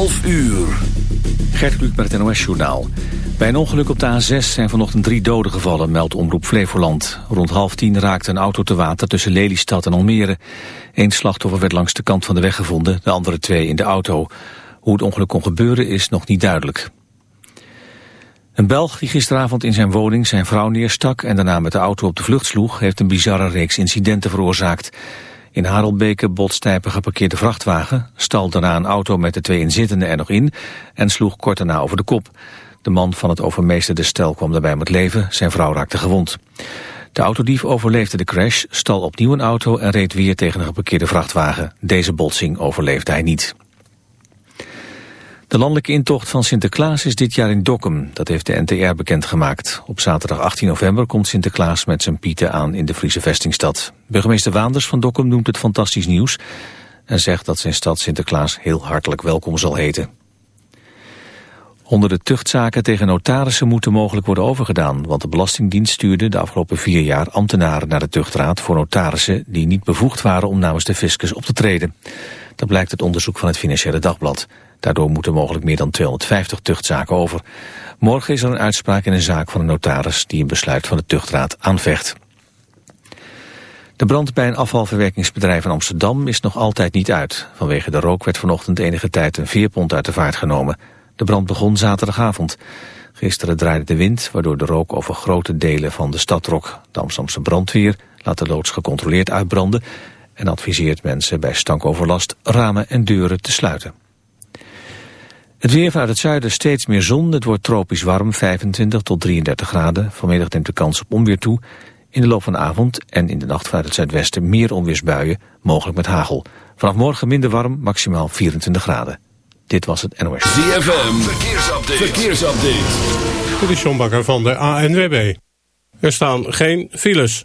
11 uur. Gert Kluk met het NOS-journaal. Bij een ongeluk op de A6 zijn vanochtend drie doden gevallen, meldt Omroep Flevoland. Rond half tien raakte een auto te water tussen Lelystad en Almere. Eén slachtoffer werd langs de kant van de weg gevonden, de andere twee in de auto. Hoe het ongeluk kon gebeuren is nog niet duidelijk. Een Belg die gisteravond in zijn woning zijn vrouw neerstak... en daarna met de auto op de vlucht sloeg... heeft een bizarre reeks incidenten veroorzaakt... In Harelbeke botste hij een geparkeerde vrachtwagen, stal daarna een auto met de twee inzittenden er nog in en sloeg kort daarna over de kop. De man van het overmeesterde stel kwam daarbij om het leven, zijn vrouw raakte gewond. De autodief overleefde de crash, stal opnieuw een auto en reed weer tegen een geparkeerde vrachtwagen. Deze botsing overleefde hij niet. De landelijke intocht van Sinterklaas is dit jaar in Dokkum. Dat heeft de NTR bekendgemaakt. Op zaterdag 18 november komt Sinterklaas met zijn pieten aan in de Friese vestingstad. Burgemeester Waanders van Dokkum noemt het fantastisch nieuws... en zegt dat zijn stad Sinterklaas heel hartelijk welkom zal heten. Honderden tuchtzaken tegen notarissen moeten mogelijk worden overgedaan... want de Belastingdienst stuurde de afgelopen vier jaar ambtenaren naar de tuchtraad... voor notarissen die niet bevoegd waren om namens de fiscus op te treden. Dat blijkt uit onderzoek van het Financiële Dagblad. Daardoor moeten mogelijk meer dan 250 tuchtzaken over. Morgen is er een uitspraak in een zaak van een notaris die een besluit van de tuchtraad aanvecht. De brand bij een afvalverwerkingsbedrijf in Amsterdam is nog altijd niet uit. Vanwege de rook werd vanochtend enige tijd een veerpont uit de vaart genomen. De brand begon zaterdagavond. Gisteren draaide de wind, waardoor de rook over grote delen van de stad trok. De Amsterdamse brandweer laat de loods gecontroleerd uitbranden... en adviseert mensen bij stankoverlast ramen en deuren te sluiten. Het weer vanuit het zuiden steeds meer zon. Het wordt tropisch warm, 25 tot 33 graden. Vanmiddag neemt de kans op onweer toe. In de loop van de avond en in de nacht vanuit het zuidwesten meer onweersbuien, mogelijk met hagel. Vanaf morgen minder warm, maximaal 24 graden. Dit was het NOS. ZFM, verkeersupdate. verkeersupdate. Dit is John Bakker van de ANWB. Er staan geen files.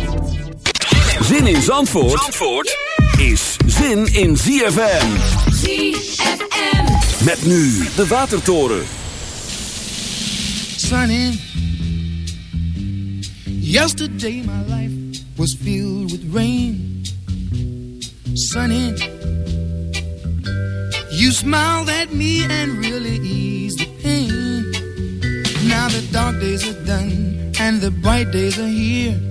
Zin in Zandvoort, Zandvoort is zin in ZFM. ZFM. Met nu de Watertoren. sunny. Yesterday my life was filled with rain. Sunny, you smiled at me and really eased the pain. Now the dark days are done and the bright days are here.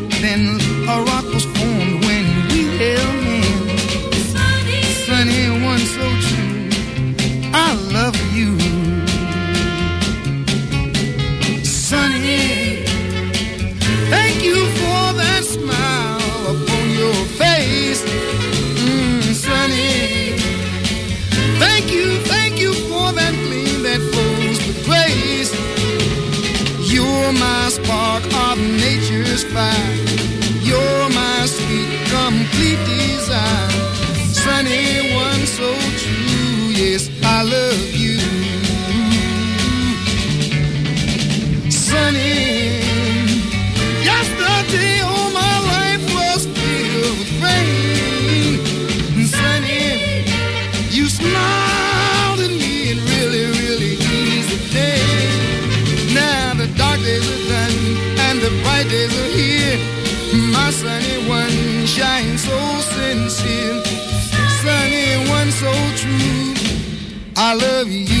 Then a rock was I love you.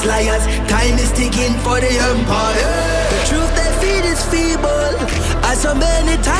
against liars. Time is ticking for the empire. The truth they feed is feeble, as so many times.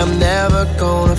I'm never gonna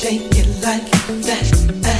shake it like that.